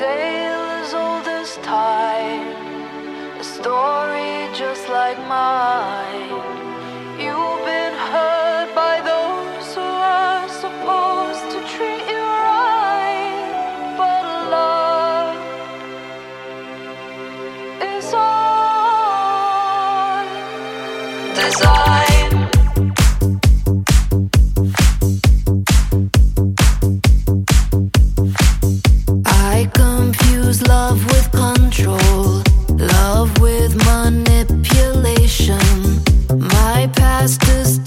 as old as time, a story just like mine. Confuse love with control, love with manipulation. My past is